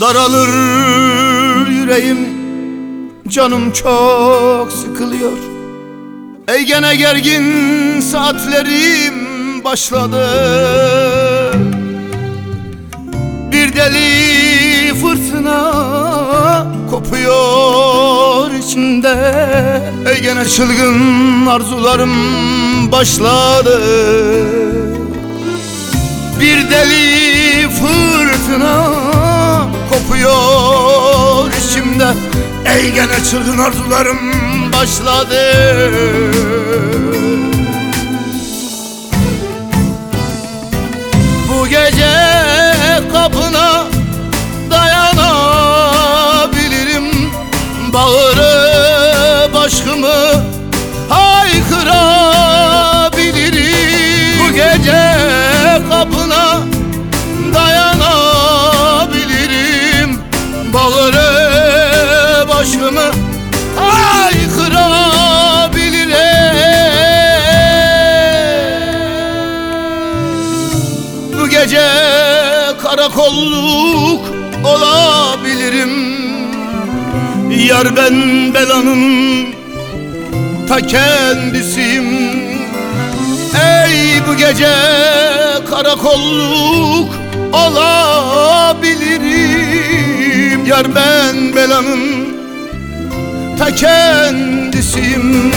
Daralır yüreğim. Canım çok sıkılıyor. Ey gene gergin saatlerim başladı. Bir deli fırtına kopuyor içimde Ey gene çılgın arzularım başladı. Bir deli fırtına Ey gene çılgın arzularım başladı karakolluk olabilirim. Yar ben belanın ta kendisiyim. Ey bu gece karakolluk olabilirim. Yar ben belanın ta kendisiyim.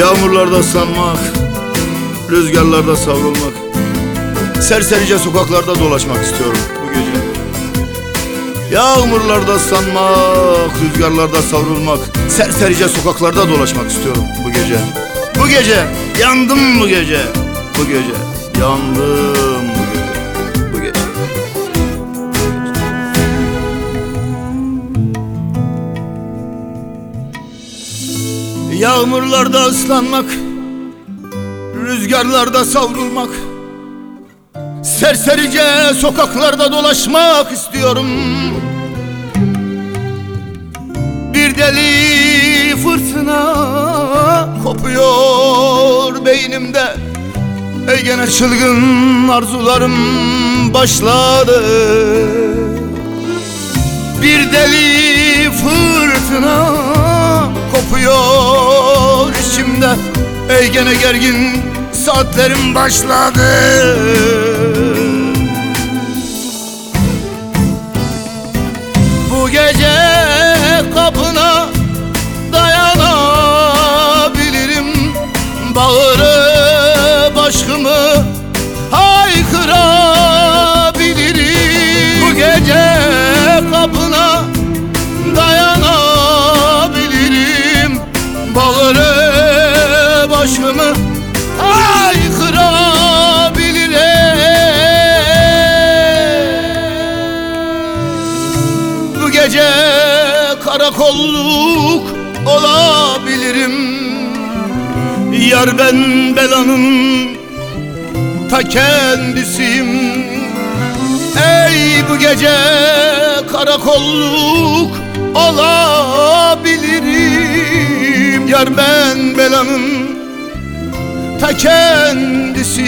Yağmurlarda ıslanmak, rüzgarlarda savrulmak Serserice sokaklarda dolaşmak istiyorum bu gece. Yağmurlarda ıslanmak, rüzgarlarda savrulmak Serserice sokaklarda dolaşmak istiyorum bu gece. Bu gece, yandım bu gece. Bu gece, yandım bu gece. Bu gece. Yağmurlarda ıslanmak Rüzgarlarda savrulmak Serserice sokaklarda dolaşmak istiyorum. Bir deli fırtına kopuyor beynimde. Ey gene çılgın arzularım başladı. Bir deli fırtına kopuyor içimde. Ey gene gergin saatlerim başladı karakolluk olabilirim. Yar ben belanın ta kendisiyim. Ey bu gece karakolluk olabilirim. Yar ben belanın ta kendisiyim